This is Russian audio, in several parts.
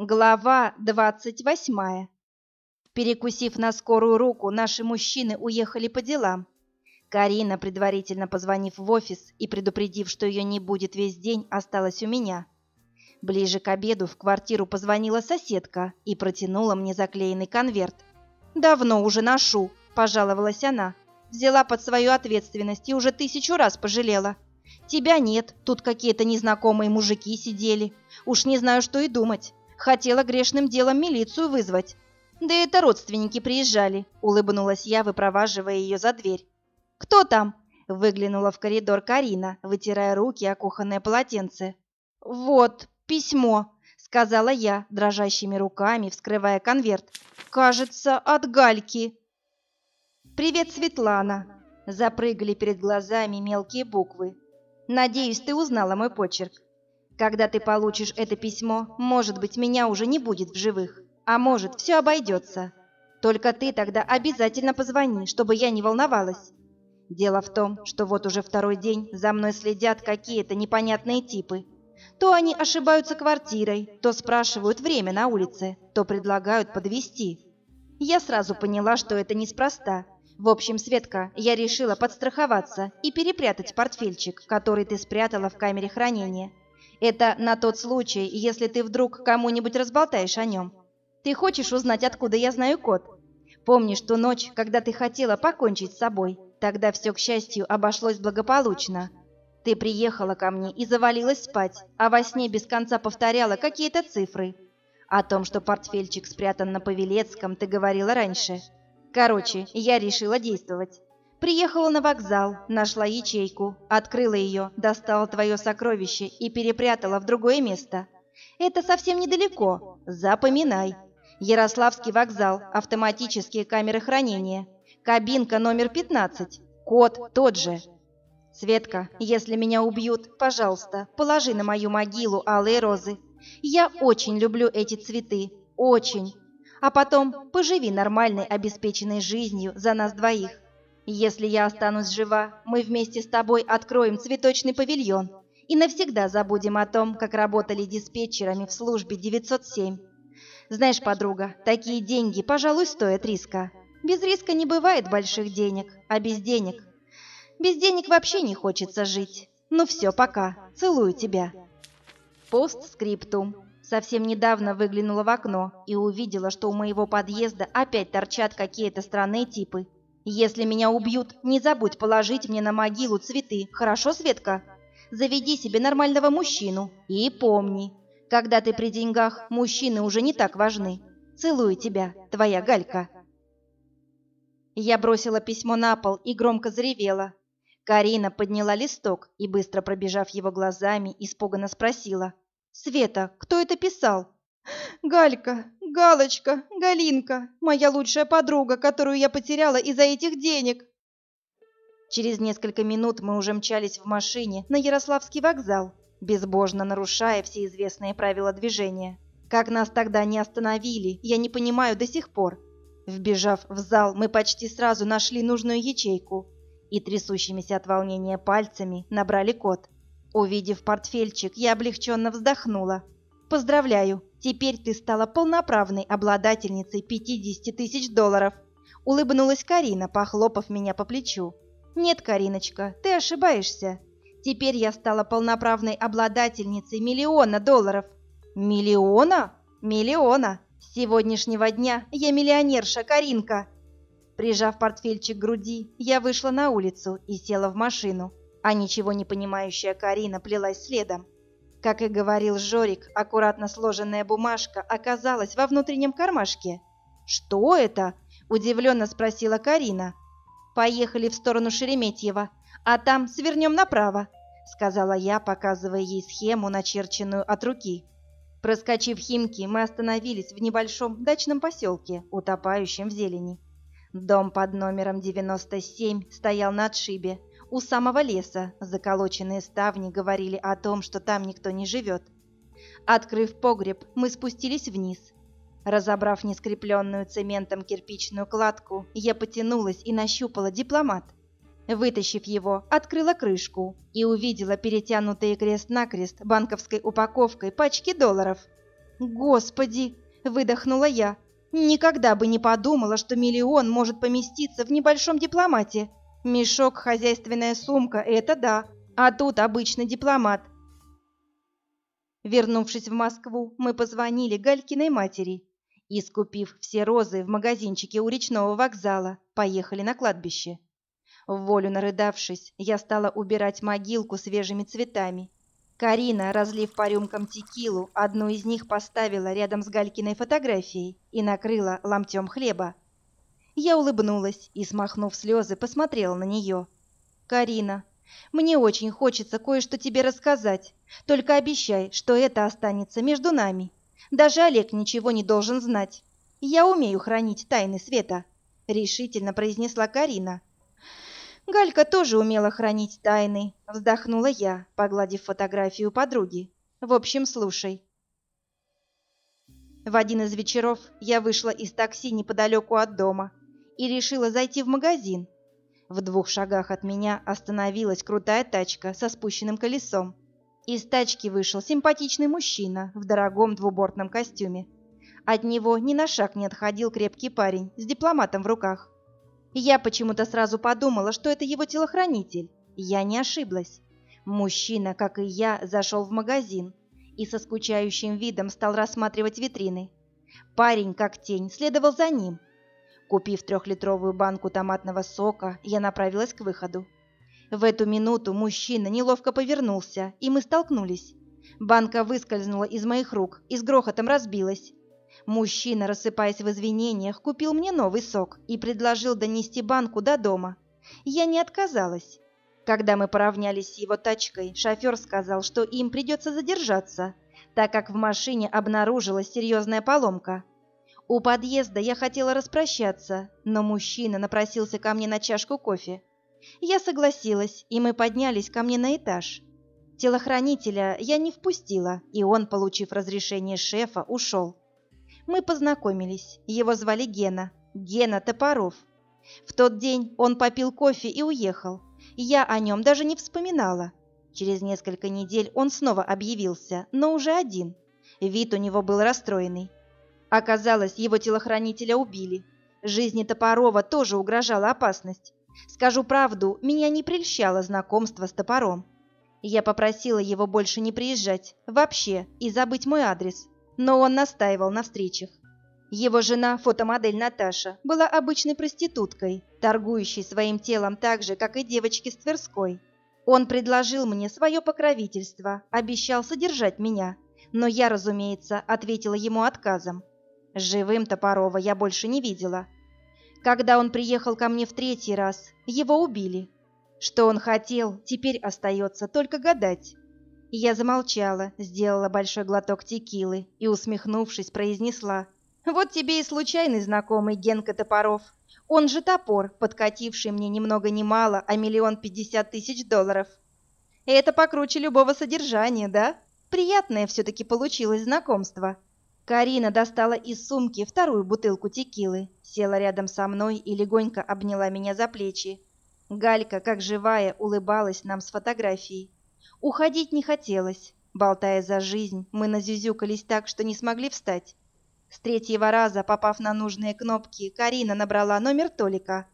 Глава двадцать восьмая. Перекусив на скорую руку, наши мужчины уехали по делам. Карина, предварительно позвонив в офис и предупредив, что ее не будет весь день, осталась у меня. Ближе к обеду в квартиру позвонила соседка и протянула мне заклеенный конверт. «Давно уже ношу», – пожаловалась она. Взяла под свою ответственность и уже тысячу раз пожалела. «Тебя нет, тут какие-то незнакомые мужики сидели. Уж не знаю, что и думать. Хотела грешным делом милицию вызвать. Да это родственники приезжали, улыбнулась я, выпроваживая ее за дверь. Кто там? Выглянула в коридор Карина, вытирая руки о кухонное полотенце. Вот, письмо, сказала я, дрожащими руками вскрывая конверт. Кажется, от Гальки. Привет, Светлана. Запрыгали перед глазами мелкие буквы. Надеюсь, ты узнала мой почерк. Когда ты получишь это письмо, может быть, меня уже не будет в живых, а может, все обойдется. Только ты тогда обязательно позвони, чтобы я не волновалась. Дело в том, что вот уже второй день за мной следят какие-то непонятные типы. То они ошибаются квартирой, то спрашивают время на улице, то предлагают подвести. Я сразу поняла, что это неспроста. В общем, Светка, я решила подстраховаться и перепрятать портфельчик, который ты спрятала в камере хранения. Это на тот случай, если ты вдруг кому-нибудь разболтаешь о нем. Ты хочешь узнать, откуда я знаю код? Помнишь ту ночь, когда ты хотела покончить с собой? Тогда все, к счастью, обошлось благополучно. Ты приехала ко мне и завалилась спать, а во сне без конца повторяла какие-то цифры. О том, что портфельчик спрятан на Павелецком, ты говорила раньше. Короче, я решила действовать. Приехала на вокзал, нашла ячейку, открыла ее, достала твое сокровище и перепрятала в другое место. Это совсем недалеко. Запоминай. Ярославский вокзал, автоматические камеры хранения. Кабинка номер 15. Код тот же. Светка, если меня убьют, пожалуйста, положи на мою могилу алые розы. Я очень люблю эти цветы. Очень. А потом поживи нормальной обеспеченной жизнью за нас двоих. Если я останусь жива, мы вместе с тобой откроем цветочный павильон и навсегда забудем о том, как работали диспетчерами в службе 907. Знаешь, подруга, такие деньги, пожалуй, стоят риска. Без риска не бывает больших денег, а без денег... Без денег вообще не хочется жить. Ну все, пока. Целую тебя. Постскриптум. Совсем недавно выглянула в окно и увидела, что у моего подъезда опять торчат какие-то странные типы. Если меня убьют, не забудь положить мне на могилу цветы, хорошо, Светка? Заведи себе нормального мужчину и помни, когда ты при деньгах, мужчины уже не так важны. Целую тебя, твоя Галька. Я бросила письмо на пол и громко заревела. Карина подняла листок и, быстро пробежав его глазами, испуганно спросила. «Света, кто это писал?» «Галька, Галочка, Галинка, моя лучшая подруга, которую я потеряла из-за этих денег». Через несколько минут мы уже мчались в машине на Ярославский вокзал, безбожно нарушая все известные правила движения. Как нас тогда не остановили, я не понимаю до сих пор. Вбежав в зал, мы почти сразу нашли нужную ячейку и трясущимися от волнения пальцами набрали код. Увидев портфельчик, я облегченно вздохнула. «Поздравляю, теперь ты стала полноправной обладательницей 50 тысяч долларов», улыбнулась Карина, похлопав меня по плечу. «Нет, Кариночка, ты ошибаешься. Теперь я стала полноправной обладательницей миллиона долларов». «Миллиона? Миллиона! С сегодняшнего дня я миллионерша, Каринка!» Прижав портфельчик к груди, я вышла на улицу и села в машину, а ничего не понимающая Карина плелась следом. Как и говорил Жорик, аккуратно сложенная бумажка оказалась во внутреннем кармашке. «Что это?» – удивленно спросила Карина. «Поехали в сторону Шереметьева, а там свернем направо», – сказала я, показывая ей схему, начерченную от руки. Проскочив Химки, мы остановились в небольшом дачном поселке, утопающем в зелени. Дом под номером 97 стоял на отшибе, у самого леса заколоченные ставни говорили о том, что там никто не живет. Открыв погреб, мы спустились вниз. Разобрав нескрепленную цементом кирпичную кладку, я потянулась и нащупала дипломат. Вытащив его, открыла крышку и увидела перетянутые крест-накрест банковской упаковкой пачки долларов. Господи, выдохнула я. Никогда бы не подумала, что миллион может поместиться в небольшом дипломате. Мешок, хозяйственная сумка это да, а тут обычный дипломат. Вернувшись в Москву, мы позвонили Галькиной матери и, скупив все розы в магазинчике у речного вокзала, поехали на кладбище. В волю нарыдавшись, я стала убирать могилку свежими цветами. Карина, разлив по рюмкам текилу, одну из них поставила рядом с Галькиной фотографией и накрыла ломтем хлеба. Я улыбнулась и, смахнув слезы, посмотрела на нее. «Карина, мне очень хочется кое-что тебе рассказать, только обещай, что это останется между нами. Даже Олег ничего не должен знать. Я умею хранить тайны света», — решительно произнесла Карина. Галька тоже умела хранить тайны, вздохнула я, погладив фотографию подруги. В общем, слушай. В один из вечеров я вышла из такси неподалеку от дома и решила зайти в магазин. В двух шагах от меня остановилась крутая тачка со спущенным колесом. Из тачки вышел симпатичный мужчина в дорогом двубортном костюме. От него ни на шаг не отходил крепкий парень с дипломатом в руках. Я почему-то сразу подумала, что это его телохранитель. Я не ошиблась. Мужчина, как и я, зашел в магазин и со скучающим видом стал рассматривать витрины. Парень, как тень, следовал за ним. Купив трехлитровую банку томатного сока, я направилась к выходу. В эту минуту мужчина неловко повернулся, и мы столкнулись. Банка выскользнула из моих рук и с грохотом разбилась. Мужчина, рассыпаясь в извинениях, купил мне новый сок и предложил донести банку до дома. Я не отказалась. Когда мы поравнялись с его тачкой, шофер сказал, что им придется задержаться, так как в машине обнаружилась серьезная поломка. У подъезда я хотела распрощаться, но мужчина напросился ко мне на чашку кофе. Я согласилась, и мы поднялись ко мне на этаж. Телохранителя я не впустила, и он, получив разрешение шефа, ушел мы познакомились. Его звали Гена. Гена Топоров. В тот день он попил кофе и уехал. Я о нем даже не вспоминала. Через несколько недель он снова объявился, но уже один. Вид у него был расстроенный. Оказалось, его телохранителя убили. Жизни Топорова тоже угрожала опасность. Скажу правду, меня не прельщало знакомство с Топором. Я попросила его больше не приезжать, вообще, и забыть мой адрес но он настаивал на встречах. Его жена, фотомодель Наташа, была обычной проституткой, торгующей своим телом так же, как и девочки с Тверской. Он предложил мне свое покровительство, обещал содержать меня, но я, разумеется, ответила ему отказом. Живым Топорова я больше не видела. Когда он приехал ко мне в третий раз, его убили. Что он хотел, теперь остается только гадать. Я замолчала, сделала большой глоток текилы и, усмехнувшись, произнесла. «Вот тебе и случайный знакомый Генка Топоров. Он же топор, подкативший мне ни много ни мало, а миллион пятьдесят тысяч долларов. Это покруче любого содержания, да? Приятное все-таки получилось знакомство». Карина достала из сумки вторую бутылку текилы, села рядом со мной и легонько обняла меня за плечи. Галька, как живая, улыбалась нам с фотографией. Уходить не хотелось. Болтая за жизнь, мы назюзюкались так, что не смогли встать. С третьего раза, попав на нужные кнопки, Карина набрала номер Толика.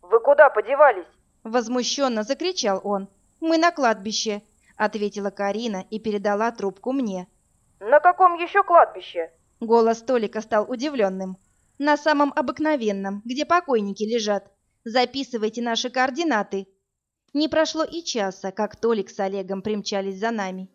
«Вы куда подевались?» Возмущенно закричал он. «Мы на кладбище», — ответила Карина и передала трубку мне. «На каком еще кладбище?» Голос Толика стал удивленным. «На самом обыкновенном, где покойники лежат. Записывайте наши координаты», не прошло и часа, как Толик с Олегом примчались за нами.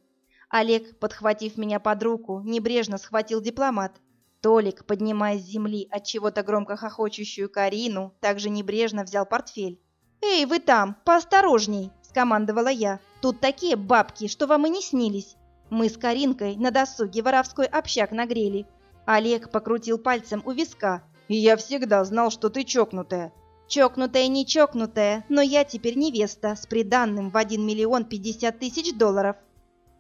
Олег, подхватив меня под руку, небрежно схватил дипломат. Толик, поднимая с земли от чего-то громко хохочущую Карину, также небрежно взял портфель. «Эй, вы там, поосторожней!» – скомандовала я. «Тут такие бабки, что вам и не снились!» Мы с Каринкой на досуге воровской общак нагрели. Олег покрутил пальцем у виска. «И я всегда знал, что ты чокнутая!» Чокнутая не чокнутая, но я теперь невеста с приданным в один миллион пятьдесят тысяч долларов.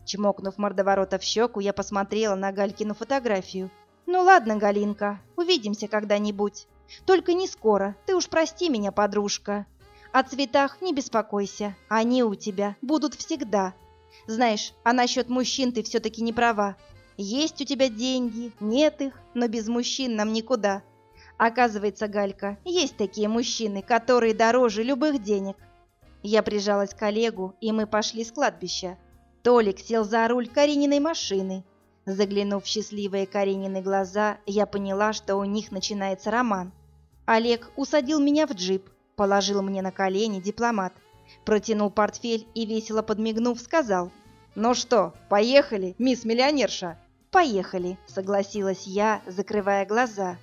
Чмокнув мордоворота в щеку, я посмотрела на Галькину фотографию. «Ну ладно, Галинка, увидимся когда-нибудь. Только не скоро, ты уж прости меня, подружка. О цветах не беспокойся, они у тебя будут всегда. Знаешь, а насчет мужчин ты все-таки не права. Есть у тебя деньги, нет их, но без мужчин нам никуда. Оказывается, Галька, есть такие мужчины, которые дороже любых денег. Я прижалась к Олегу, и мы пошли с кладбища. Толик сел за руль Карининой машины. Заглянув в счастливые Каринины глаза, я поняла, что у них начинается роман. Олег усадил меня в джип, положил мне на колени дипломат, протянул портфель и, весело подмигнув, сказал «Ну что, поехали, мисс миллионерша?» «Поехали», — согласилась я, закрывая глаза.